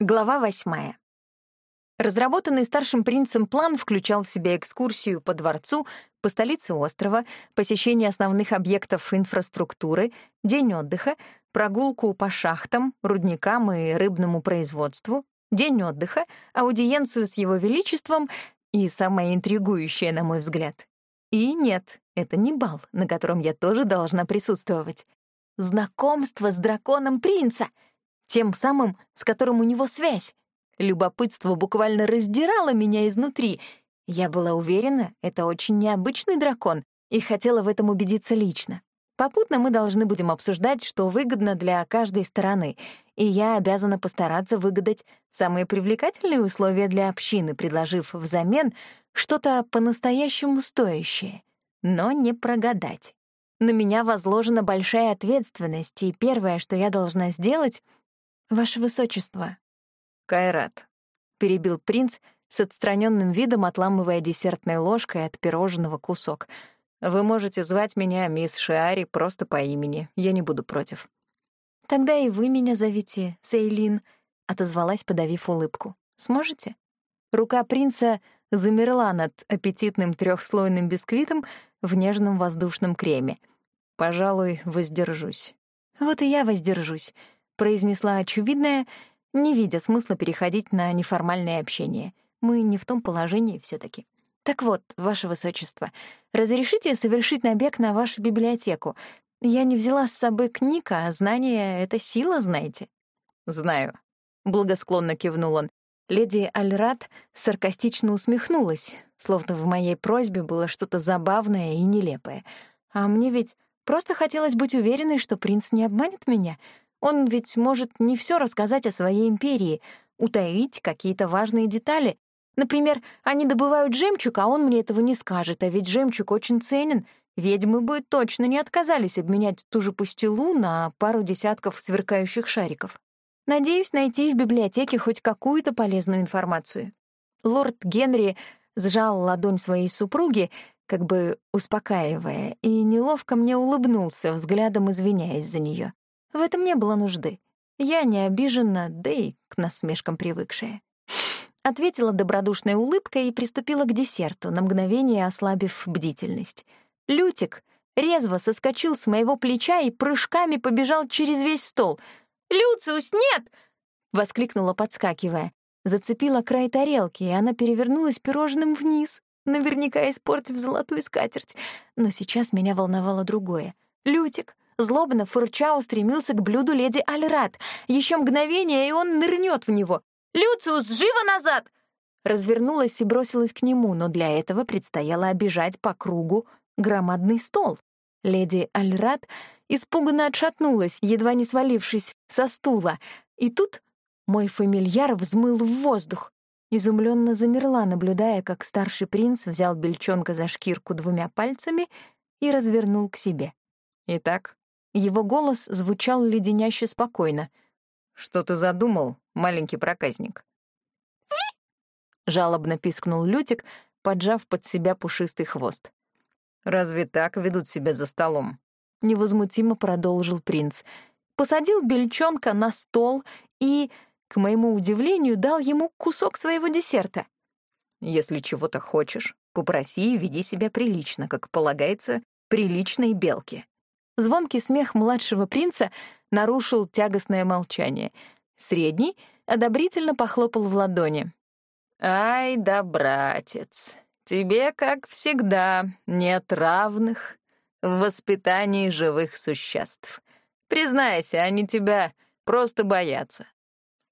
Глава восьмая. Разработанный старшим принцем план включал в себя экскурсию по дворцу, по столице острова, посещение основных объектов инфраструктуры, день отдыха, прогулку по шахтам, рудникам и рыбному производству, день отдыха, аудиенцию с его величеством и, самое интригующее, на мой взгляд. И нет, это не бал, на котором я тоже должна присутствовать. Знакомство с драконом принца — тем самым, с которым у него связь. Любопытство буквально раздирало меня изнутри. Я была уверена, это очень необычный дракон, и хотела в этом убедиться лично. Попутно мы должны будем обсуждать, что выгодно для каждой стороны, и я обязана постараться выгадать самые привлекательные условия для общины, предложив взамен что-то по-настоящему стоящее, но не прогадать. На меня возложена большая ответственность, и первое, что я должна сделать, «Ваше высочество». «Кайрат», — перебил принц с отстраненным видом, отламывая десертной ложкой от пирожного кусок. «Вы можете звать меня мисс Шиари просто по имени. Я не буду против». «Тогда и вы меня зовите, Сейлин», — отозвалась, подавив улыбку. «Сможете?» Рука принца замерла над аппетитным трехслойным бисквитом в нежном воздушном креме. «Пожалуй, воздержусь». «Вот и я воздержусь», произнесла очевидное, не видя смысла переходить на неформальное общение. Мы не в том положении все таки Так вот, ваше высочество, разрешите совершить набег на вашу библиотеку. Я не взяла с собой книг, а знание — это сила, знаете. Знаю. Благосклонно кивнул он. Леди Альрат саркастично усмехнулась, словно в моей просьбе было что-то забавное и нелепое. А мне ведь просто хотелось быть уверенной, что принц не обманет меня — он ведь может не все рассказать о своей империи, утаить какие-то важные детали. Например, они добывают жемчуг, а он мне этого не скажет, а ведь жемчуг очень ценен. Ведьмы бы точно не отказались обменять ту же пастилу на пару десятков сверкающих шариков. Надеюсь найти в библиотеке хоть какую-то полезную информацию. Лорд Генри сжал ладонь своей супруги, как бы успокаивая, и неловко мне улыбнулся, взглядом извиняясь за нее. В этом не было нужды. Я не обижена, да и к насмешкам привыкшая. Ответила добродушной улыбкой и приступила к десерту, на мгновение ослабив бдительность. Лютик резво соскочил с моего плеча и прыжками побежал через весь стол. «Люциус, нет!» — воскликнула, подскакивая. Зацепила край тарелки, и она перевернулась пирожным вниз, наверняка испортив золотую скатерть. Но сейчас меня волновало другое. Лютик Злобно фырча устремился к блюду леди Альрат. Еще мгновение, и он нырнет в него. «Люциус, живо назад!» Развернулась и бросилась к нему, но для этого предстояло обижать по кругу громадный стол. Леди Альрат испуганно отшатнулась, едва не свалившись со стула. И тут мой фамильяр взмыл в воздух. Изумленно замерла, наблюдая, как старший принц взял бельчонка за шкирку двумя пальцами и развернул к себе. «Итак, его голос звучал леденяще спокойно. «Что ты задумал, маленький проказник?» жалобно пискнул Лютик, поджав под себя пушистый хвост. «Разве так ведут себя за столом?» — невозмутимо продолжил принц. Посадил бельчонка на стол и, к моему удивлению, дал ему кусок своего десерта. «Если чего-то хочешь, попроси и веди себя прилично, как полагается приличной белке», Звонкий смех младшего принца нарушил тягостное молчание. Средний одобрительно похлопал в ладони. «Ай да, братец, тебе, как всегда, нет равных в воспитании живых существ. Признайся, они тебя просто боятся».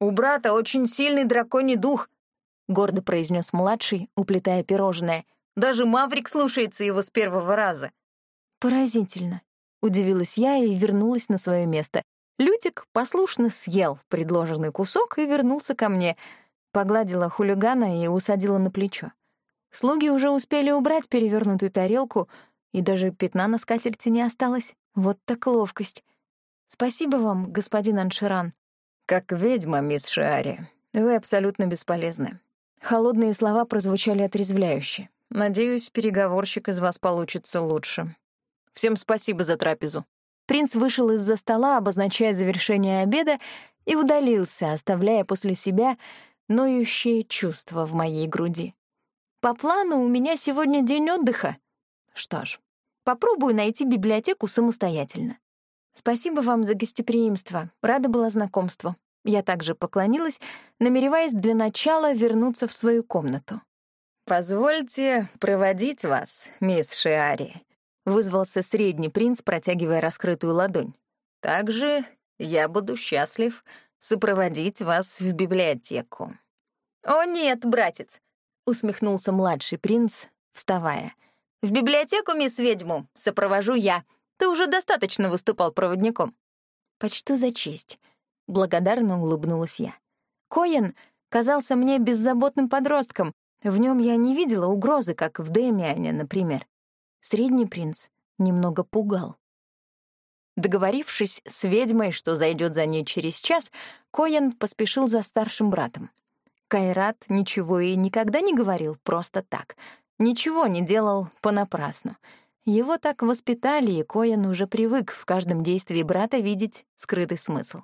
«У брата очень сильный драконий дух», — гордо произнес младший, уплетая пирожное. «Даже Маврик слушается его с первого раза». «Поразительно», Удивилась я и вернулась на свое место. Лютик послушно съел предложенный кусок и вернулся ко мне. Погладила хулигана и усадила на плечо. Слуги уже успели убрать перевернутую тарелку, и даже пятна на скатерти не осталось. Вот так ловкость. Спасибо вам, господин Анширан. Как ведьма, мисс Шиари, вы абсолютно бесполезны. Холодные слова прозвучали отрезвляюще. Надеюсь, переговорщик из вас получится лучше. Всем спасибо за трапезу». Принц вышел из-за стола, обозначая завершение обеда, и удалился, оставляя после себя ноющее чувство в моей груди. По плану у меня сегодня день отдыха. Что ж, попробую найти библиотеку самостоятельно. Спасибо вам за гостеприимство. Рада была знакомству. Я также поклонилась, намереваясь для начала вернуться в свою комнату. «Позвольте проводить вас, мисс Шиари», — вызвался средний принц, протягивая раскрытую ладонь. «Также я буду счастлив сопроводить вас в библиотеку». «О нет, братец», — усмехнулся младший принц, вставая. «В библиотеку, мисс ведьму, сопровожу я. Ты уже достаточно выступал проводником». «Почту за честь», — благодарно улыбнулась я. Коэн казался мне беззаботным подростком. В нем я не видела угрозы, как в Демиане, например. Средний принц немного пугал. Договорившись с ведьмой, что зайдет за ней через час, Коэн поспешил за старшим братом. Кайрат ничего и никогда не говорил просто так. Ничего не делал понапрасну. Его так воспитали, и Коэн уже привык в каждом действии брата видеть скрытый смысл.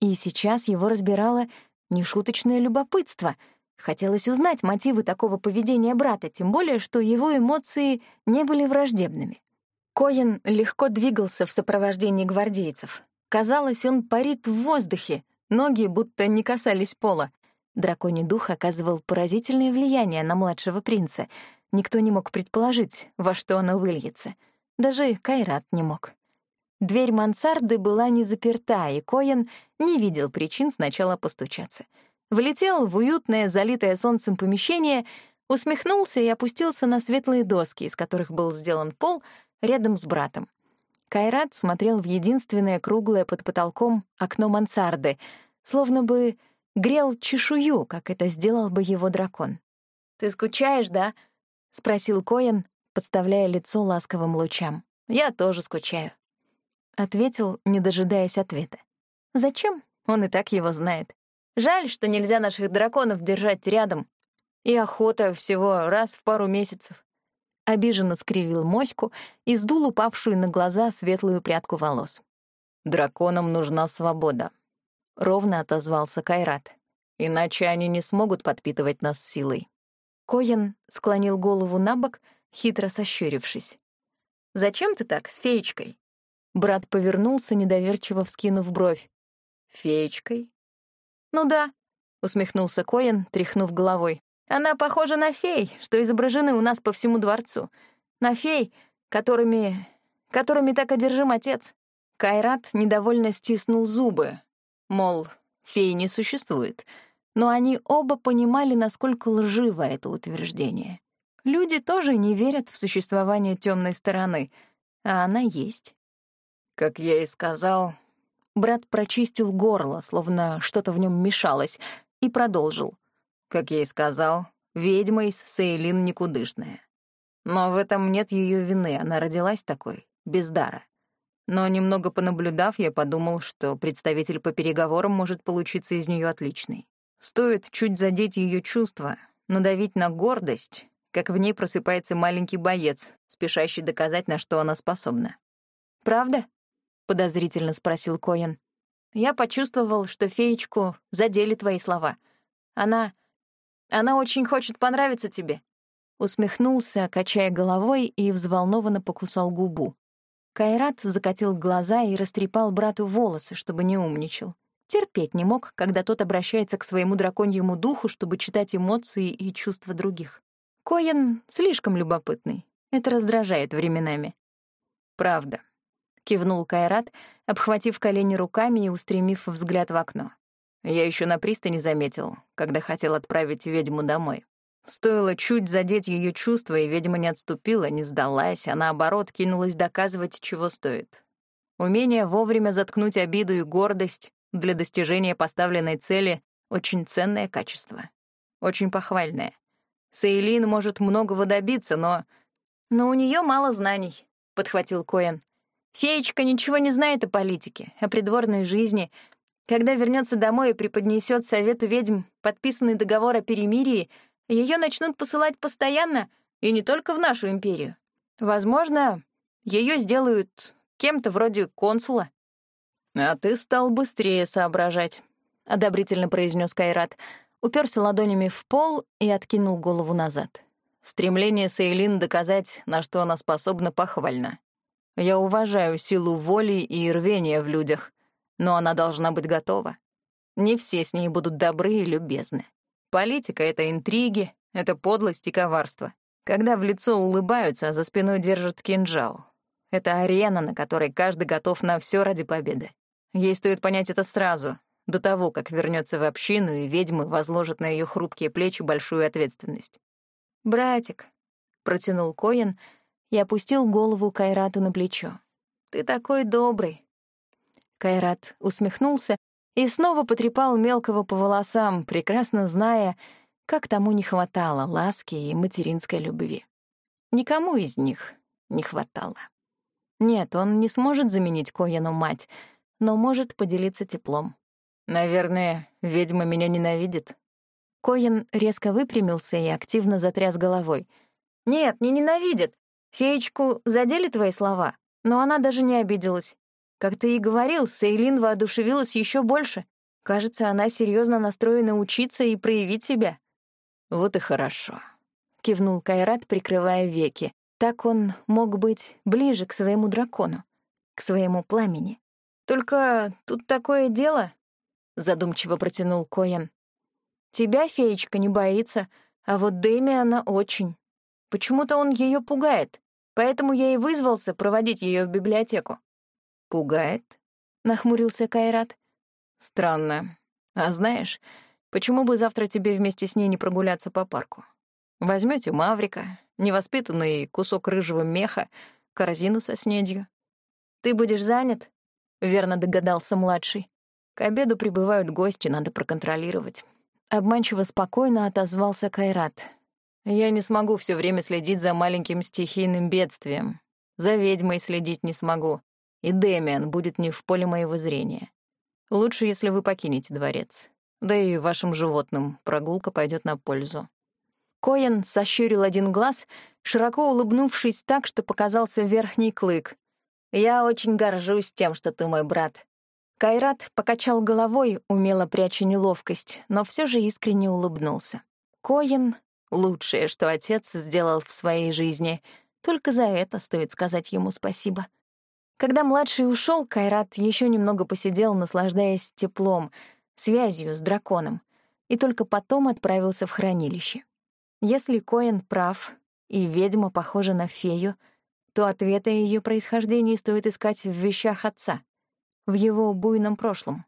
И сейчас его разбирало нешуточное любопытство — Хотелось узнать мотивы такого поведения брата, тем более, что его эмоции не были враждебными. Коэн легко двигался в сопровождении гвардейцев. Казалось, он парит в воздухе, ноги будто не касались пола. Драконий дух оказывал поразительное влияние на младшего принца. Никто не мог предположить, во что оно выльется. Даже Кайрат не мог. Дверь мансарды была не заперта, и Коэн не видел причин сначала постучаться — влетел в уютное, залитое солнцем помещение, усмехнулся и опустился на светлые доски, из которых был сделан пол, рядом с братом. Кайрат смотрел в единственное круглое под потолком окно мансарды, словно бы грел чешую, как это сделал бы его дракон. «Ты скучаешь, да?» — спросил Коэн, подставляя лицо ласковым лучам. «Я тоже скучаю», — ответил, не дожидаясь ответа. «Зачем? Он и так его знает. Жаль, что нельзя наших драконов держать рядом. И охота всего раз в пару месяцев. Обиженно скривил моську и сдул упавшую на глаза светлую прядку волос. «Драконам нужна свобода», — ровно отозвался Кайрат. «Иначе они не смогут подпитывать нас силой». Коен склонил голову на бок, хитро сощурившись. «Зачем ты так, с феечкой?» Брат повернулся, недоверчиво вскинув бровь. «Феечкой? «Ну да», — усмехнулся Коэн, тряхнув головой. «Она похожа на фей, что изображены у нас по всему дворцу. На фей, которыми... которыми так одержим отец». Кайрат недовольно стиснул зубы, мол, фей не существует. Но они оба понимали, насколько лживо это утверждение. Люди тоже не верят в существование темной стороны, а она есть. «Как я и сказал, Брат прочистил горло, словно что-то в нем мешалось, и продолжил. Как я и сказал, ведьма из Сейлин никудышная. Но в этом нет ее вины, она родилась такой, без дара. Но немного понаблюдав, я подумал, что представитель по переговорам может получиться из нее отличный. Стоит чуть задеть ее чувства, надавить на гордость, как в ней просыпается маленький боец, спешащий доказать, на что она способна. «Правда?» — подозрительно спросил Коэн. «Я почувствовал, что феечку задели твои слова. Она... она очень хочет понравиться тебе». Усмехнулся, качая головой, и взволнованно покусал губу. Кайрат закатил глаза и растрепал брату волосы, чтобы не умничал. Терпеть не мог, когда тот обращается к своему драконьему духу, чтобы читать эмоции и чувства других. Коэн слишком любопытный. Это раздражает временами. «Правда», — кивнул Кайрат, обхватив колени руками и устремив взгляд в окно. Я еще на пристани заметил, когда хотел отправить ведьму домой. Стоило чуть задеть ее чувства, и ведьма не отступила, не сдалась, а наоборот кинулась доказывать, чего стоит. Умение вовремя заткнуть обиду и гордость для достижения поставленной цели — очень ценное качество. Очень похвальное. Сейлин может многого добиться, но... «Но у нее мало знаний», — подхватил Коэн. Феечка ничего не знает о политике, о придворной жизни. Когда вернется домой и преподнесет совету ведьм подписанный договор о перемирии, ее начнут посылать постоянно, и не только в нашу империю. Возможно, ее сделают кем-то вроде консула. «А ты стал быстрее соображать», — одобрительно произнес Кайрат, уперся ладонями в пол и откинул голову назад. Стремление Сейлин доказать, на что она способна, похвально. Я уважаю силу воли и рвения в людях, но она должна быть готова. Не все с ней будут добры и любезны. Политика — это интриги, это подлость и коварство. Когда в лицо улыбаются, а за спиной держат кинжал. Это арена, на которой каждый готов на все ради победы. Ей стоит понять это сразу, до того, как вернется в общину, и ведьмы возложат на ее хрупкие плечи большую ответственность. «Братик», — протянул Коин и опустил голову Кайрату на плечо. «Ты такой добрый». Кайрат усмехнулся и снова потрепал мелкого по волосам, прекрасно зная, как тому не хватало ласки и материнской любви. Никому из них не хватало. Нет, он не сможет заменить Кояну мать, но может поделиться теплом. «Наверное, ведьма меня ненавидит». Коян резко выпрямился и активно затряс головой. «Нет, не ненавидит. Феечку задели твои слова, но она даже не обиделась. Как ты и говорил, Сейлин воодушевилась еще больше. Кажется, она серьезно настроена учиться и проявить себя. Вот и хорошо, кивнул Кайрат, прикрывая веки. Так он мог быть ближе к своему дракону, к своему пламени. Только тут такое дело, задумчиво протянул Коян. Тебя феечка не боится, а вот Дэми она очень. Почему-то он ее пугает. Поэтому я и вызвался проводить ее в библиотеку. «Пугает?» — нахмурился Кайрат. «Странно. А знаешь, почему бы завтра тебе вместе с ней не прогуляться по парку? Возьмете Маврика, невоспитанный кусок рыжего меха, корзину со снедью. Ты будешь занят?» — верно догадался младший. К обеду прибывают гости, надо проконтролировать. Обманчиво спокойно отозвался Кайрат. Я не смогу все время следить за маленьким стихийным бедствием. За ведьмой следить не смогу. И Дэмиан будет не в поле моего зрения. Лучше, если вы покинете дворец. Да и вашим животным прогулка пойдет на пользу. Коэн сощурил один глаз, широко улыбнувшись так, что показался верхний клык. «Я очень горжусь тем, что ты мой брат». Кайрат покачал головой, умело пряча неловкость, но все же искренне улыбнулся. Коэн Лучшее, что отец сделал в своей жизни. Только за это стоит сказать ему спасибо. Когда младший ушел, Кайрат еще немного посидел, наслаждаясь теплом, связью с драконом, и только потом отправился в хранилище. Если Коэн прав, и ведьма похожа на фею, то ответа о ее происхождении стоит искать в вещах отца, в его буйном прошлом.